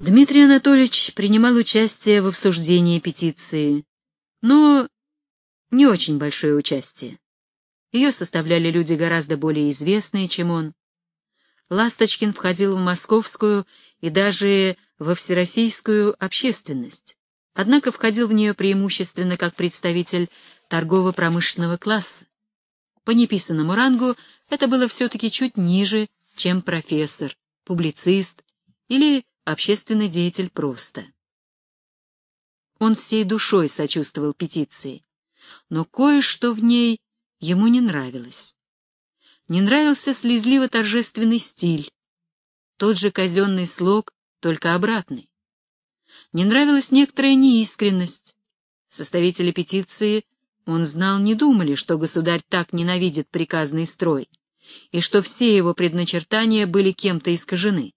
Дмитрий Анатольевич принимал участие в обсуждении петиции, но не очень большое участие. Ее составляли люди гораздо более известные, чем он. Ласточкин входил в московскую и даже во всероссийскую общественность, однако входил в нее преимущественно как представитель торгово-промышленного класса. По неписанному рангу это было все-таки чуть ниже, чем профессор, публицист или общественный деятель просто. Он всей душой сочувствовал петиции, но кое-что в ней ему не нравилось. Не нравился слезливо-торжественный стиль, тот же казенный слог, только обратный. Не нравилась некоторая неискренность. Составители петиции, он знал, не думали, что государь так ненавидит приказный строй, и что все его предначертания были кем-то искажены.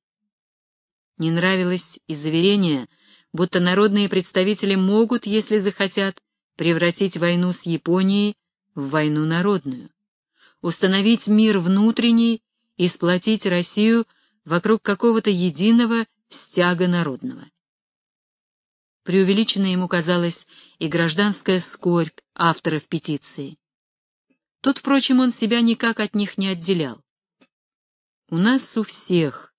Не нравилось и заверение, будто народные представители могут, если захотят, превратить войну с Японией в войну народную, установить мир внутренний и сплотить Россию вокруг какого-то единого стяга народного. Преувеличенно ему казалась и гражданская скорбь авторов петиции. Тут, впрочем, он себя никак от них не отделял. У нас у всех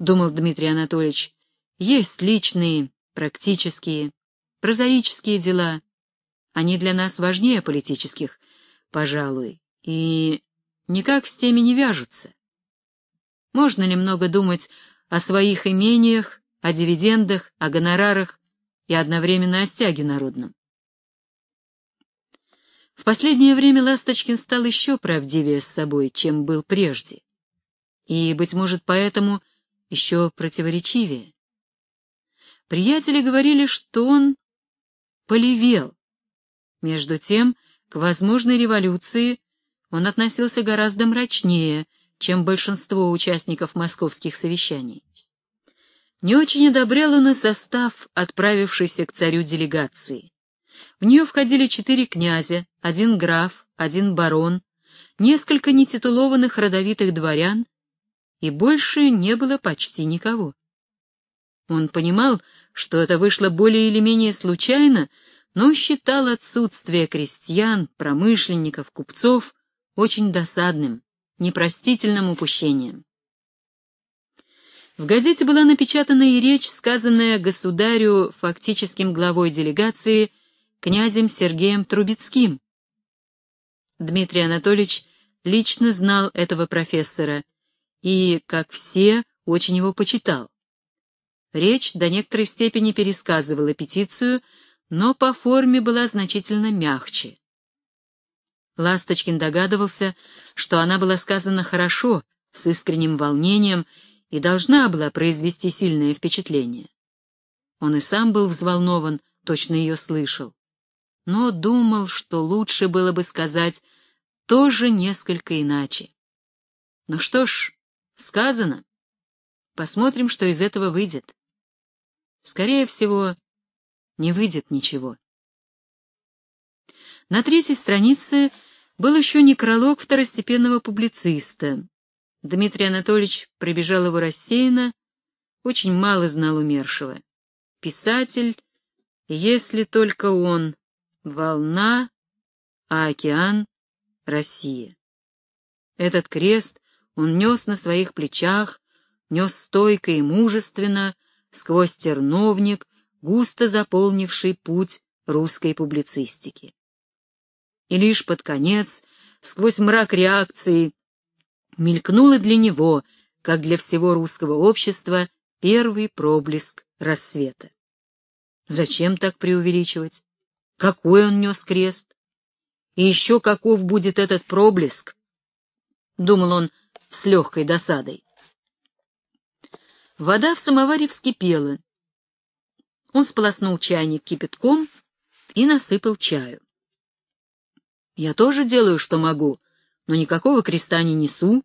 думал Дмитрий Анатольевич, есть личные, практические, прозаические дела. Они для нас важнее политических, пожалуй, и никак с теми не вяжутся. Можно ли много думать о своих имениях, о дивидендах, о гонорарах и одновременно о стяге народном? В последнее время Ласточкин стал еще правдивее с собой, чем был прежде. И, быть может, поэтому еще противоречивее. Приятели говорили, что он полевел. Между тем, к возможной революции он относился гораздо мрачнее, чем большинство участников московских совещаний. Не очень одобрял он и состав, отправившийся к царю делегации. В нее входили четыре князя, один граф, один барон, несколько нетитулованных родовитых дворян и больше не было почти никого. Он понимал, что это вышло более или менее случайно, но считал отсутствие крестьян, промышленников, купцов очень досадным, непростительным упущением. В газете была напечатана и речь, сказанная государю фактическим главой делегации князем Сергеем Трубецким. Дмитрий Анатольевич лично знал этого профессора — и, как все, очень его почитал. Речь до некоторой степени пересказывала петицию, но по форме была значительно мягче. Ласточкин догадывался, что она была сказана хорошо, с искренним волнением, и должна была произвести сильное впечатление. Он и сам был взволнован, точно ее слышал, но думал, что лучше было бы сказать тоже несколько иначе. Ну что ж, Сказано. Посмотрим, что из этого выйдет. Скорее всего, не выйдет ничего. На третьей странице был еще некролог второстепенного публициста. Дмитрий Анатольевич пробежал его рассеянно, очень мало знал умершего. Писатель, если только он, волна, а океан — Россия. Этот крест он нес на своих плечах, нес стойко и мужественно, сквозь терновник, густо заполнивший путь русской публицистики. И лишь под конец, сквозь мрак реакции, мелькнуло для него, как для всего русского общества, первый проблеск рассвета. Зачем так преувеличивать? Какой он нес крест? И еще каков будет этот проблеск? Думал он с легкой досадой. Вода в самоваре вскипела. Он сполоснул чайник кипятком и насыпал чаю. Я тоже делаю, что могу, но никакого креста не несу,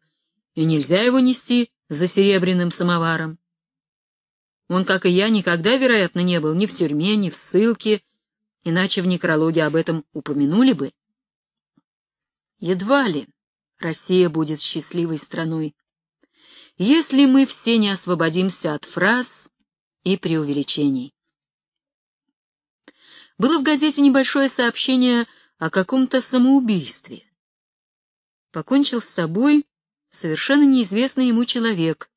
и нельзя его нести за серебряным самоваром. Он, как и я, никогда, вероятно, не был ни в тюрьме, ни в ссылке, иначе в некрологе об этом упомянули бы. Едва ли. Россия будет счастливой страной. Если мы все не освободимся от фраз, и преувеличений. Было в газете небольшое сообщение о каком-то самоубийстве. Покончил с собой совершенно неизвестный ему человек.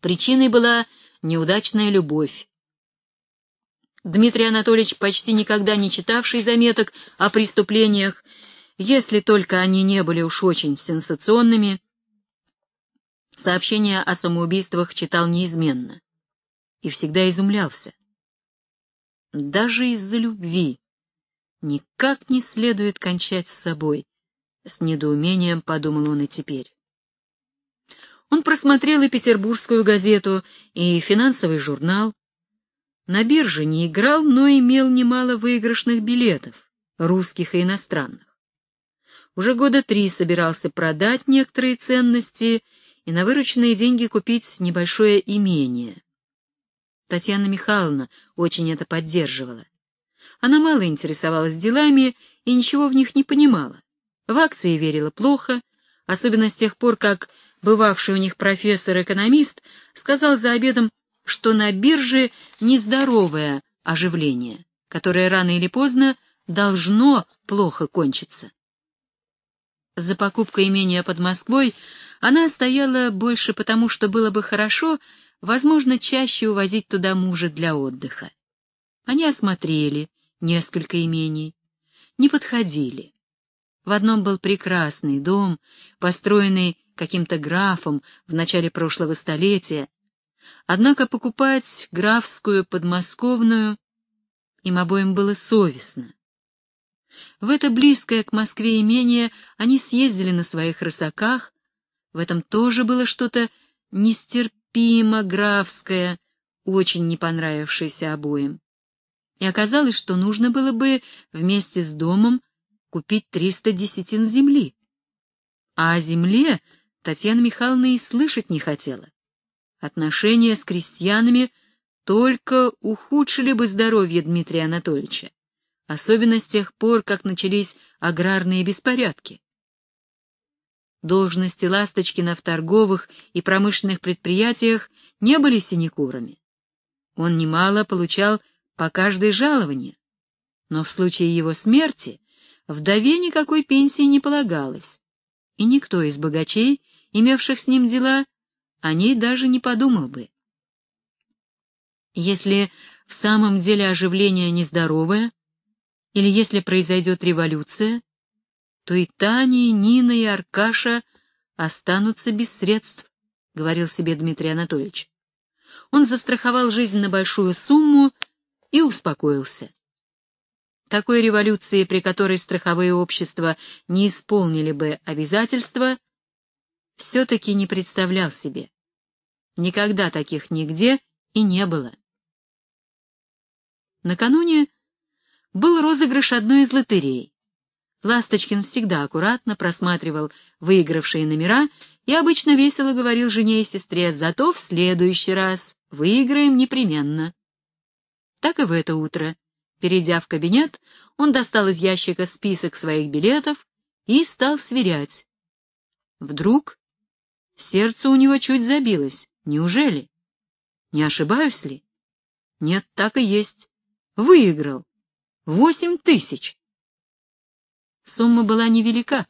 Причиной была неудачная любовь. Дмитрий Анатольевич, почти никогда не читавший заметок о преступлениях, если только они не были уж очень сенсационными, сообщения о самоубийствах читал неизменно и всегда изумлялся. Даже из-за любви никак не следует кончать с собой, с недоумением подумал он и теперь. Он просмотрел и петербургскую газету, и финансовый журнал. На бирже не играл, но имел немало выигрышных билетов, русских и иностранных. Уже года три собирался продать некоторые ценности и на вырученные деньги купить небольшое имение. Татьяна Михайловна очень это поддерживала. Она мало интересовалась делами и ничего в них не понимала. В акции верила плохо, особенно с тех пор, как бывавший у них профессор-экономист сказал за обедом, что на бирже нездоровое оживление, которое рано или поздно должно плохо кончиться. За покупкой имения под Москвой она стояла больше потому, что было бы хорошо, возможно, чаще увозить туда мужа для отдыха. Они осмотрели несколько имений, не подходили. В одном был прекрасный дом, построенный каким-то графом в начале прошлого столетия, однако покупать графскую подмосковную им обоим было совестно. В это близкое к Москве имение они съездили на своих рысаках, в этом тоже было что-то нестерпимо графское, очень не понравившееся обоим. И оказалось, что нужно было бы вместе с домом купить триста десятин земли. А о земле Татьяна Михайловна и слышать не хотела. Отношения с крестьянами только ухудшили бы здоровье Дмитрия Анатольевича, особенно с тех пор, как начались аграрные беспорядки. Должности Ласточкина в торговых и промышленных предприятиях не были синекурами. Он немало получал по каждой жаловании, но в случае его смерти вдове никакой пенсии не полагалось, и никто из богачей, имевших с ним дела, о ней даже не подумал бы. Если в самом деле оживление нездоровое, или если произойдет революция, то и Таня, и Нина, и Аркаша останутся без средств, — говорил себе Дмитрий Анатольевич. Он застраховал жизнь на большую сумму и успокоился. Такой революции, при которой страховые общества не исполнили бы обязательства, все-таки не представлял себе. Никогда таких нигде и не было. Накануне был розыгрыш одной из лотерей. Ласточкин всегда аккуратно просматривал выигравшие номера и обычно весело говорил жене и сестре, зато в следующий раз выиграем непременно. Так и в это утро. Перейдя в кабинет, он достал из ящика список своих билетов и стал сверять. Вдруг сердце у него чуть забилось. Неужели? Не ошибаюсь ли? Нет, так и есть. Выиграл. Восемь тысяч. Сумма была невелика.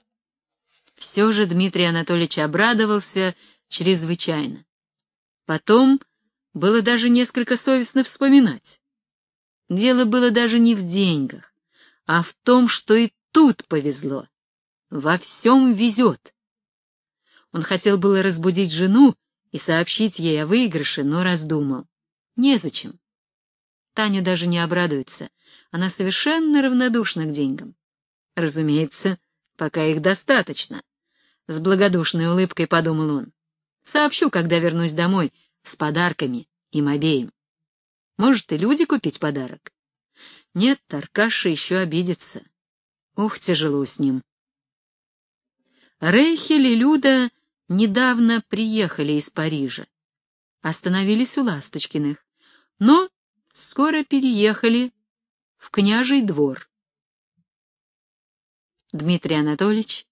Все же Дмитрий Анатольевич обрадовался чрезвычайно. Потом было даже несколько совестно вспоминать. Дело было даже не в деньгах, а в том, что и тут повезло. Во всем везет. Он хотел было разбудить жену и сообщить ей о выигрыше, но раздумал. Незачем. Таня даже не обрадуется. Она совершенно равнодушна к деньгам. Разумеется, пока их достаточно. С благодушной улыбкой подумал он. Сообщу, когда вернусь домой, с подарками им обеим. Может, и люди купить подарок? Нет, Таркаша еще обидится. Ух, тяжело с ним. Рейхель и Люда недавно приехали из Парижа. Остановились у Ласточкиных, но скоро переехали в княжий двор. Дмитрий Анатольевич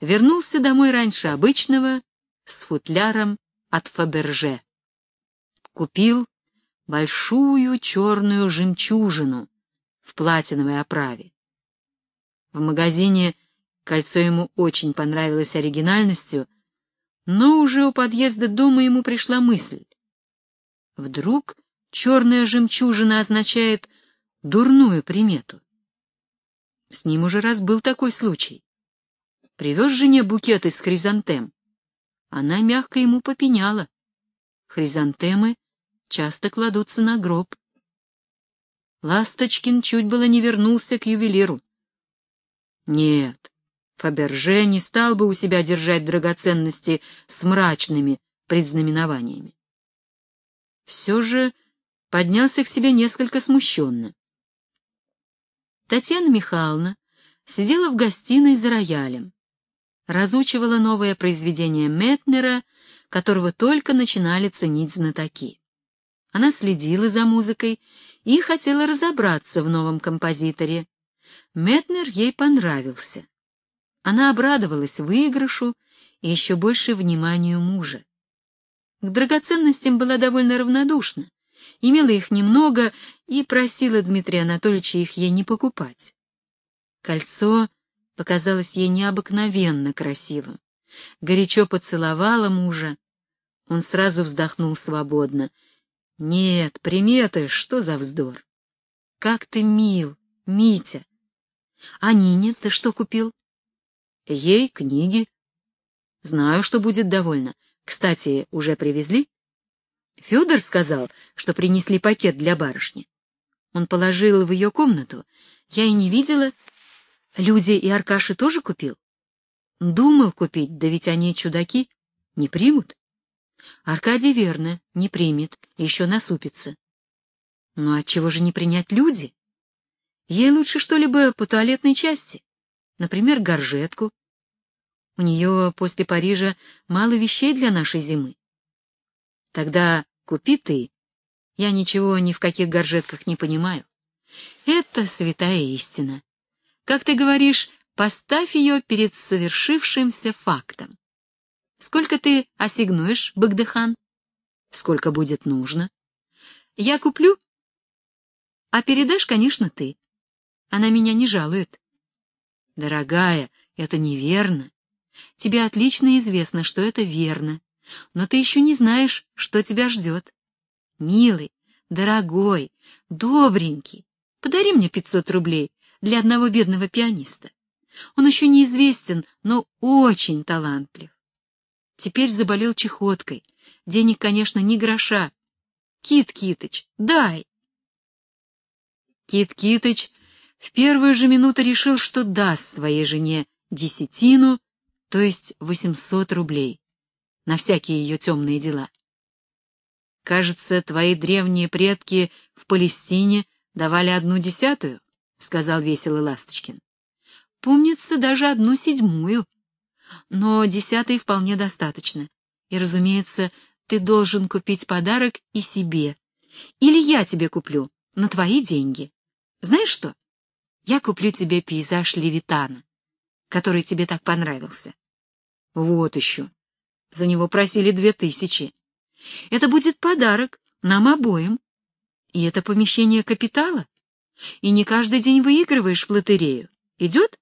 вернулся домой раньше обычного с футляром от Фаберже. Купил большую черную жемчужину в платиновой оправе. В магазине кольцо ему очень понравилось оригинальностью, но уже у подъезда дома ему пришла мысль. Вдруг черная жемчужина означает дурную примету. С ним уже раз был такой случай. Привез жене букет из хризантем. Она мягко ему попеняла. Хризантемы часто кладутся на гроб. Ласточкин чуть было не вернулся к ювелиру. Нет, Фаберже не стал бы у себя держать драгоценности с мрачными предзнаменованиями. Все же поднялся к себе несколько смущенно. Татьяна Михайловна сидела в гостиной за роялем, разучивала новое произведение Метнера, которого только начинали ценить знатоки. Она следила за музыкой и хотела разобраться в новом композиторе. Метнер ей понравился. Она обрадовалась выигрышу и еще больше вниманию мужа. К драгоценностям была довольно равнодушна, имела их немного и просила Дмитрия Анатольевича их ей не покупать. Кольцо показалось ей необыкновенно красивым. Горячо поцеловала мужа. Он сразу вздохнул свободно. «Нет, приметы, что за вздор? Как ты мил, Митя! А Нине ты что купил?» Ей книги. Знаю, что будет довольна. Кстати, уже привезли? Федор сказал, что принесли пакет для барышни. Он положил в ее комнату. Я и не видела. Люди и Аркаши тоже купил? Думал купить, да ведь они чудаки. Не примут? Аркадий верно, не примет, еще насупится. Ну, отчего же не принять люди? Ей лучше что-либо по туалетной части. Например, горжетку. У нее после Парижа мало вещей для нашей зимы. Тогда купи ты. Я ничего ни в каких горжетках не понимаю. Это святая истина. Как ты говоришь, поставь ее перед совершившимся фактом. Сколько ты осигнуешь, Багдыхан? Сколько будет нужно? Я куплю, а передашь, конечно, ты. Она меня не жалует. Дорогая, это неверно. Тебе отлично известно, что это верно, но ты еще не знаешь, что тебя ждет. Милый, дорогой, добренький, подари мне пятьсот рублей для одного бедного пианиста. Он еще неизвестен, но очень талантлив. Теперь заболел чехоткой. Денег, конечно, ни гроша. Кит Китыч, дай! Кит Китыч в первую же минуту решил, что даст своей жене десятину, то есть восемьсот рублей, на всякие ее темные дела. «Кажется, твои древние предки в Палестине давали одну десятую», — сказал весело Ласточкин. «Помнится, даже одну седьмую. Но десятой вполне достаточно. И, разумеется, ты должен купить подарок и себе. Или я тебе куплю, на твои деньги. Знаешь что? Я куплю тебе пейзаж Левитана, который тебе так понравился. Вот еще. За него просили две тысячи. Это будет подарок нам обоим. И это помещение капитала. И не каждый день выигрываешь в лотерею. Идет?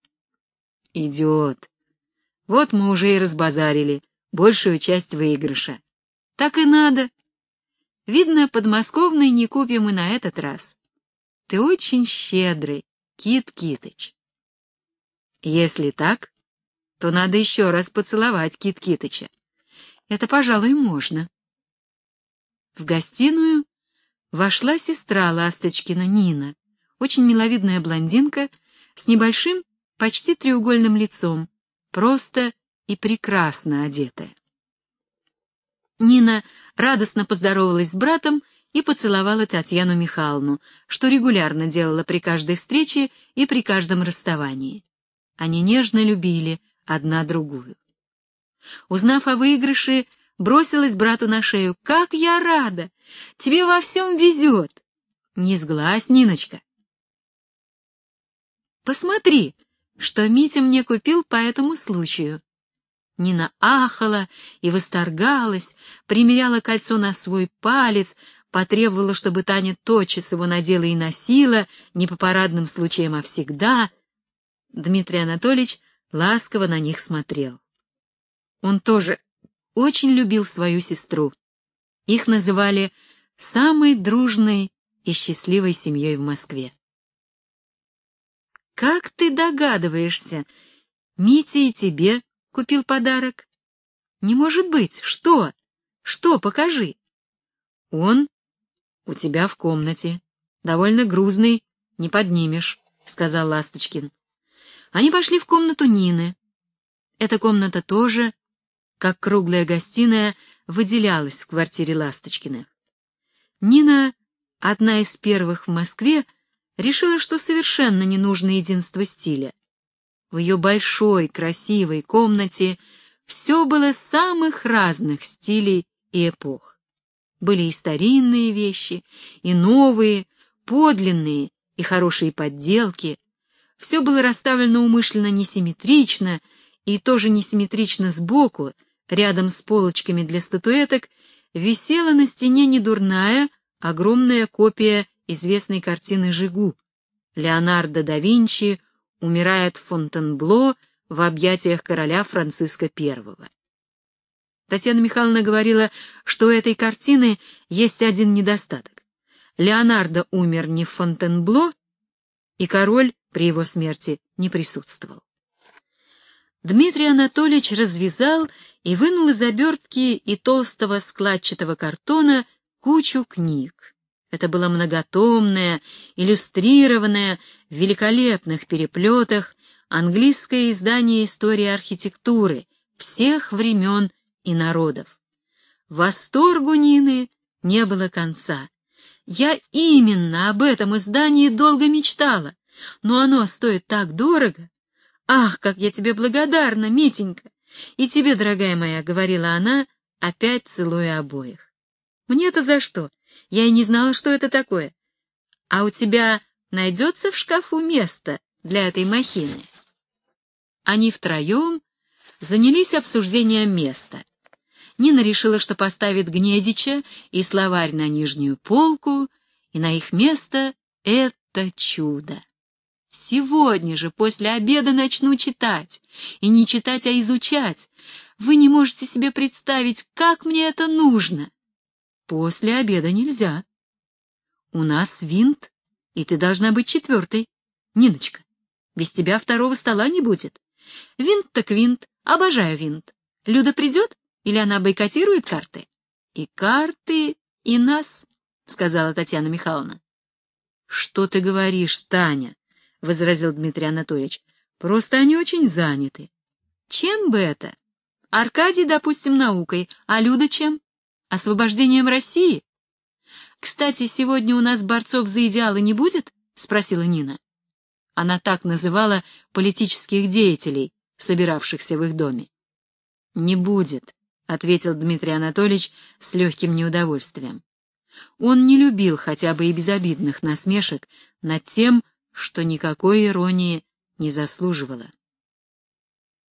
Идет. Вот мы уже и разбазарили большую часть выигрыша. Так и надо. Видно, подмосковный не купим и на этот раз. Ты очень щедрый, Кит Китыч. Если так, то надо еще раз поцеловать Кит Китыча. Это, пожалуй, можно. В гостиную вошла сестра Ласточкина Нина, очень миловидная блондинка с небольшим, почти треугольным лицом, просто и прекрасно одетая. Нина радостно поздоровалась с братом и поцеловала Татьяну Михайловну, что регулярно делала при каждой встрече и при каждом расставании. Они нежно любили одна другую. Узнав о выигрыше, бросилась брату на шею. «Как я рада! Тебе во всем везет!» «Не сглазь, Ниночка!» «Посмотри, что Митя мне купил по этому случаю!» Нина ахала и восторгалась, примеряла кольцо на свой палец, потребовала, чтобы Таня тотчас его надела и носила, не по парадным случаям, а всегда. Дмитрий Анатольевич ласково на них смотрел. Он тоже очень любил свою сестру. Их называли самой дружной и счастливой семьей в Москве. «Как ты догадываешься, Мите и тебе купил подарок?» «Не может быть! Что? Что? Покажи!» «Он у тебя в комнате. Довольно грузный, не поднимешь», — сказал Ласточкин. Они пошли в комнату Нины. Эта комната тоже, как круглая гостиная, выделялась в квартире Ласточкиных. Нина, одна из первых в Москве, решила, что совершенно не нужно единство стиля. В ее большой, красивой комнате все было самых разных стилей и эпох. Были и старинные вещи, и новые, подлинные и хорошие подделки. Все было расставлено умышленно несимметрично и тоже несимметрично сбоку, рядом с полочками для статуэток, висела на стене недурная, огромная копия известной картины «Жигу». Леонардо да Винчи умирает в Фонтенбло в объятиях короля Франциска I. Татьяна Михайловна говорила, что у этой картины есть один недостаток. Леонардо умер не в Фонтенбло, и король при его смерти не присутствовал. Дмитрий Анатольевич развязал и вынул из обертки и толстого складчатого картона кучу книг. Это было многотомное, иллюстрированное, в великолепных переплетах английское издание истории архитектуры всех времен и народов. Восторгу Нины не было конца. Я именно об этом издании долго мечтала, но оно стоит так дорого. Ах, как я тебе благодарна, Митенька! И тебе, дорогая моя, — говорила она, опять целуя обоих. Мне-то за что? Я и не знала, что это такое. А у тебя найдется в шкафу место для этой махины? Они втроем занялись обсуждением места. Нина решила, что поставит Гнедича и словарь на нижнюю полку, и на их место это чудо. Сегодня же, после обеда, начну читать. И не читать, а изучать. Вы не можете себе представить, как мне это нужно. После обеда нельзя. У нас винт, и ты должна быть четвертой. Ниночка, без тебя второго стола не будет. Винт так винт, обожаю винт. Люда придет, или она бойкотирует карты? И карты, и нас, — сказала Татьяна Михайловна. Что ты говоришь, Таня? — возразил Дмитрий Анатольевич. Просто они очень заняты. Чем бы это? Аркадий, допустим, наукой, а Люда чем? Освобождением России? Кстати, сегодня у нас борцов за идеалы не будет? Спросила Нина. Она так называла политических деятелей, собиравшихся в их доме. Не будет, ответил Дмитрий Анатольевич с легким неудовольствием. Он не любил хотя бы и безобидных насмешек над тем, что никакой иронии не заслуживало.